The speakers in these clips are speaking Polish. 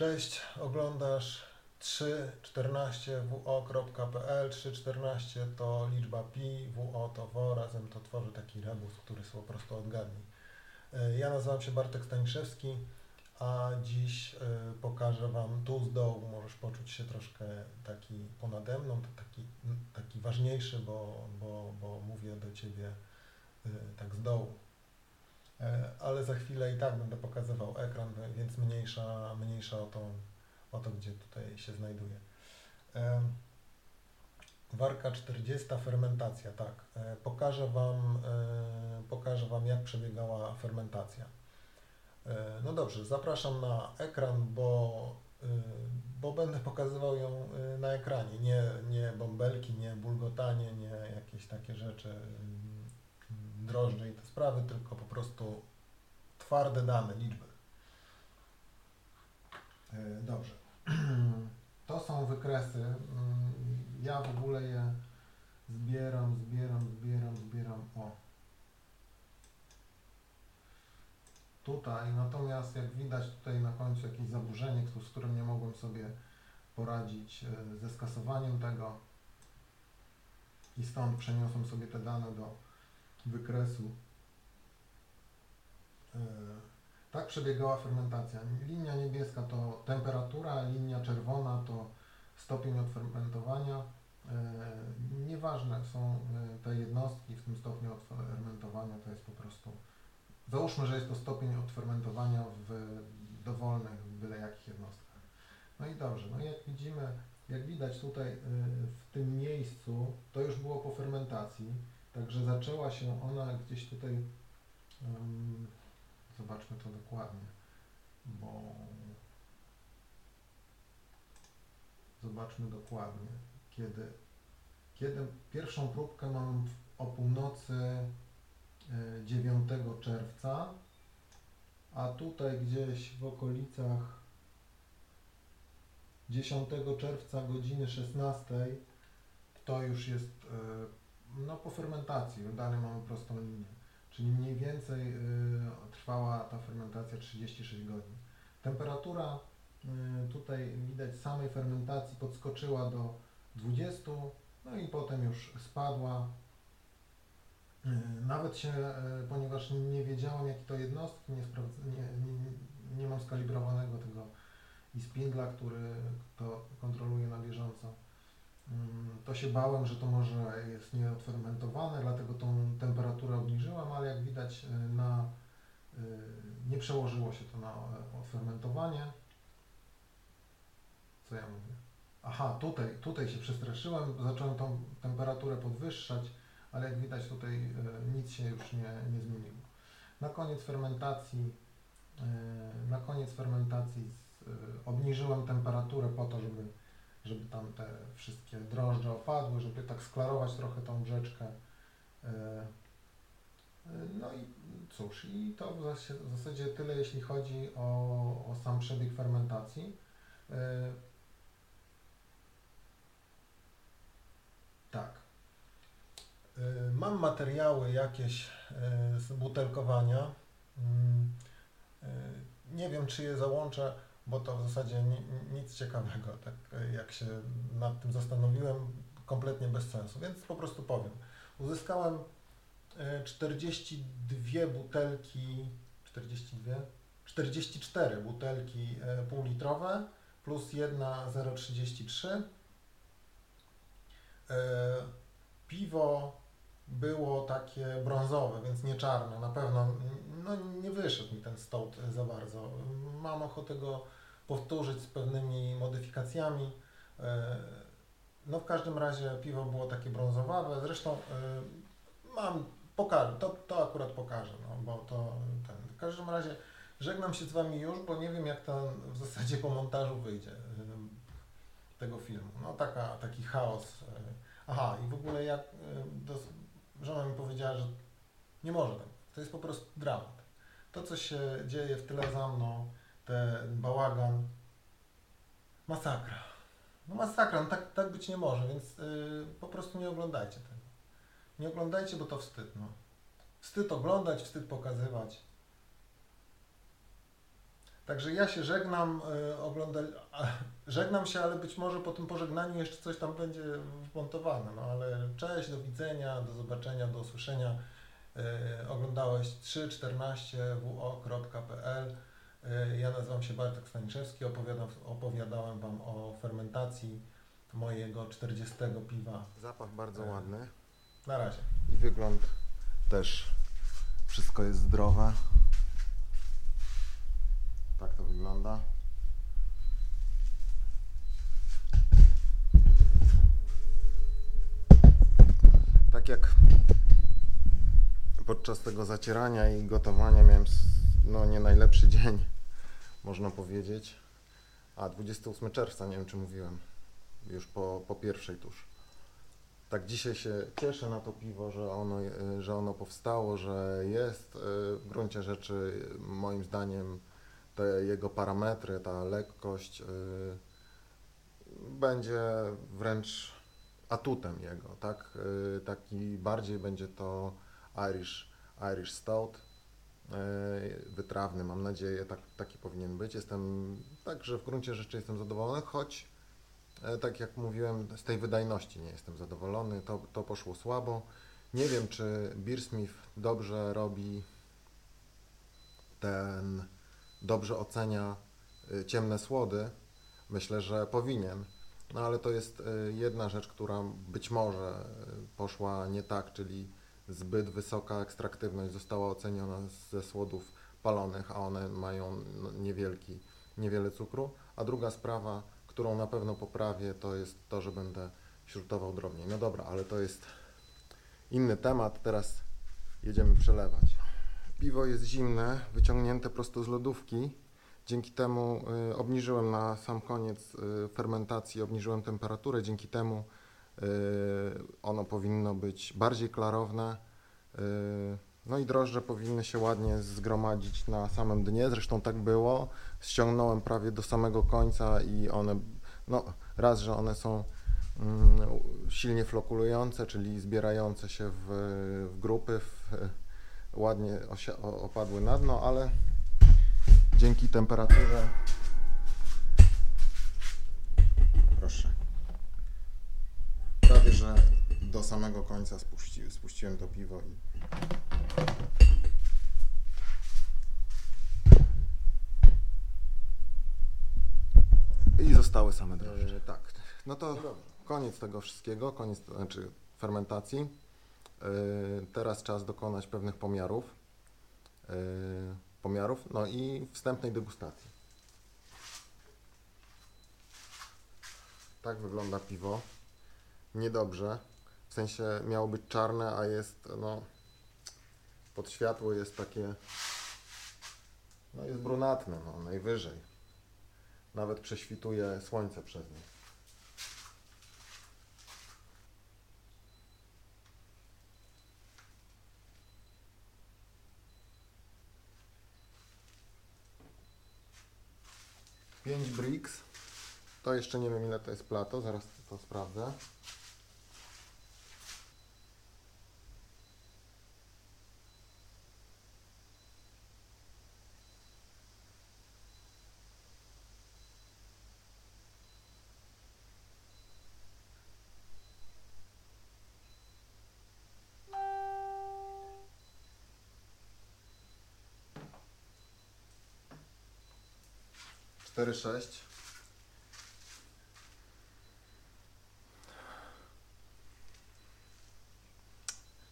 Cześć, oglądasz 314wo.pl 314 to liczba pi, wo to wo, razem to tworzy taki rebus, który sobie po prostu odgadnij. E, Ja nazywam się Bartek Staniszewski, a dziś e, pokażę Wam tu z dołu, możesz poczuć się troszkę taki ponade mną, taki, taki ważniejszy, bo, bo, bo mówię do Ciebie e, tak z dołu. E, Ale za chwilę i tak będę pokazywał ekran, więc mniejsza, mniejsza o, to, o to, gdzie tutaj się znajduje. Warka 40, fermentacja, tak. E, Pokażę Wam, e, pokażę Wam jak przebiegała fermentacja. No dobrze, zapraszam na ekran, bo, bo będę pokazywał ją na ekranie. Nie, nie bąbelki, nie bulgotanie, nie jakieś takie rzeczy, drożdże i te sprawy, tylko po prostu twarde dane, liczby. E, Dobrze. To są wykresy. Mm, Ja w ogóle je zbieram, zbieram, zbieram, zbieram. O. Tutaj, natomiast jak widać tutaj na końcu jakieś zaburzenie, z którym nie mogłem sobie poradzić e, ze skasowaniem tego i stąd przeniosłem sobie te dane do wykresu. E, Tak przebiegała fermentacja. Linia niebieska to temperatura, linia czerwona to stopień odfermentowania. E, Nieważne są e, te jednostki w tym stopniu odfermentowania, to jest po prostu, załóżmy, że jest to stopień odfermentowania w dowolnych, byle jakich jednostkach. No i dobrze, no jak widzimy, jak widać tutaj w tym miejscu, to już było po fermentacji, także zaczęła się ona gdzieś tutaj, em, zobaczmy to dokładnie, bo zobaczmy dokładnie, kiedy, kiedy pierwszą próbkę mam o północy e, 9 czerwca, a tutaj gdzieś w okolicach 10 czerwca godziny 16 to już jest e, no, po fermentacji, dalej mamy prostą linię, czyli mniej więcej e, trwała ta fermentacja 36 godzin. Temperatura y, tutaj widać samej fermentacji podskoczyła do 20, no i potem już spadła. Y, Nawet się, y, ponieważ nie wiedziałem jakie to jednostki, nie, nie, nie, nie mam skalibrowanego tego i spindla, który to kontroluje na bieżąco, to się bałem, że to może jest nieodfermentowane, dlatego tą temperaturę obniżyłem, ale jak widać y, na y, nie przełożyło się to na odfermentowanie. Co ja mówię? Aha, tutaj, tutaj się przestraszyłem, zacząłem tą temperaturę podwyższać, ale jak widać tutaj e, nic się już nie, nie zmieniło. Na koniec fermentacji, na koniec fermentacji obniżyłem temperaturę po to, żeby, żeby tam te wszystkie drożdże opadły, żeby tak sklarować trochę tą brzeczkę. E, no i cóż, i to w zasadzie, tyle, jeśli chodzi o, o sam przebieg fermentacji. Yy, Tak. Mam materiały jakieś z butelkowania. Mm, Nie wiem, czy je załączę, bo to w zasadzie ni- nic ciekawego, tak jak się nad tym zastanowiłem, kompletnie bez sensu, więc po prostu powiem. Uzyskałem e, 42 butelki, 42? 44 butelki e, półlitrowe plus jedna 0,33. E, Piwo było takie brązowe, więc nie czarne. Na pewno no, nie wyszedł mi ten stout za bardzo. Mam ochotę go powtórzyć z pewnymi modyfikacjami. E, No w każdym razie piwo było takie brązowawe. Zresztą e, mam Pokażę, to, to akurat pokażę, no, bo to ten. W każdym razie żegnam się z Wami już, bo nie wiem jak to w zasadzie po montażu wyjdzie ym, tego filmu. No taka, taki chaos. Aha, i w ogóle jak żona mi powiedziała, że nie może tak. To jest po prostu dramat. To, co się dzieje w tyle za mną, ten bałagan, masakra. No masakra, no tak, tak być nie może, więc y, po prostu nie oglądajcie tego. Nie oglądajcie, bo to wstyd, no. Wstyd oglądać, wstyd pokazywać. Także ja się żegnam, y, ogląda... żegnam się, ale być może po tym pożegnaniu jeszcze coś tam będzie wmontowane. No ale cześć, do widzenia, do zobaczenia, do usłyszenia. Y, oglądałeś 314wo.pl. Y, ja nazywam się Bartek Staniszewski, opowiadam, opowiadałem Wam o fermentacji mojego 40 piwa. Zapach bardzo E. ładny Na razie. i wygląd też. Wszystko jest zdrowe. Tak to wygląda. Tak jak podczas tego zacierania i gotowania miałem no, nie najlepszy dzień, można powiedzieć. A 28 czerwca, nie wiem czy mówiłem, już po, po pierwszej tuż. Tak dzisiaj się cieszę na to piwo, że ono, że ono powstało, że jest. e, W gruncie rzeczy moim zdaniem te jego parametry, ta lekkość e, będzie wręcz atutem jego, tak? E, Taki bardziej będzie to Irish, Irish Stout, wytrawny, mam nadzieję, tak, taki powinien być. Jestem, także w gruncie rzeczy jestem zadowolony, choć E, Tak jak mówiłem, z tej wydajności nie jestem zadowolony. To, to poszło słabo. Nie wiem, czy Beersmith dobrze robi ten, dobrze ocenia y, ciemne słody. Myślę, że powinien. No ale to jest jedna rzecz, która być może poszła nie tak, czyli zbyt wysoka ekstraktywność została oceniona ze słodów palonych, a one mają no, niewielki, niewiele cukru. A druga sprawa, którą na pewno poprawię, to jest to, że będę śrutował drobniej. No dobra, ale to jest inny temat. Teraz jedziemy przelewać. Piwo jest zimne, wyciągnięte prosto z lodówki. Dzięki temu y, obniżyłem na sam koniec y, fermentacji, obniżyłem temperaturę. Dzięki temu ono powinno być bardziej klarowne. Y, no i drożdże powinny się ładnie zgromadzić na samym dnie. Zresztą tak było. Ściągnąłem prawie do samego końca i one, no raz, że one są mm, silnie flokulujące, czyli zbierające się w, w grupy, w, ładnie osia, opadły na dno, ale dzięki temperaturze proszę do samego końca spuści, spuściłem to piwo i I zostały same drożdże. tak. No to koniec tego wszystkiego, koniec znaczy fermentacji. Yy, teraz czas dokonać pewnych pomiarów. Yy, pomiarów, no i wstępnej degustacji. Tak wygląda piwo. Niedobrze. W sensie miało być czarne, a jest no pod światło jest takie no jest brunatne, no najwyżej. Nawet prześwituje słońce przez nie. Pięć bricks. To jeszcze nie wiem ile to jest plato, zaraz to sprawdzę. Cztery sześć.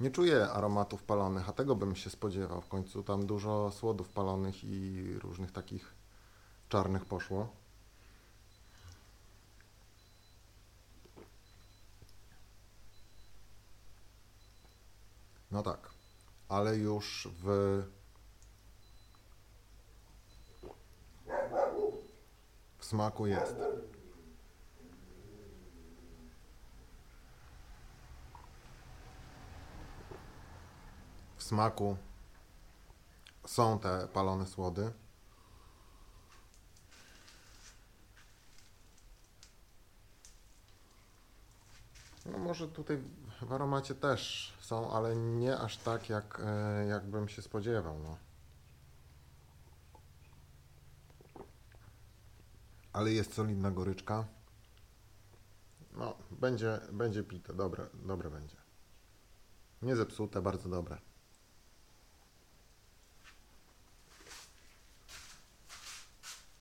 Nie czuję aromatów palonych, a tego bym się spodziewał. W końcu tam dużo słodów palonych i różnych takich czarnych poszło. No tak, ale już w smaku jest. W smaku są te palone słody. No może tutaj w aromacie też są, ale nie aż tak jak, e, jak bym się spodziewał. No. Ale jest solidna goryczka. No, będzie, będzie pite, dobre, dobre będzie. Nie zepsute, bardzo dobre.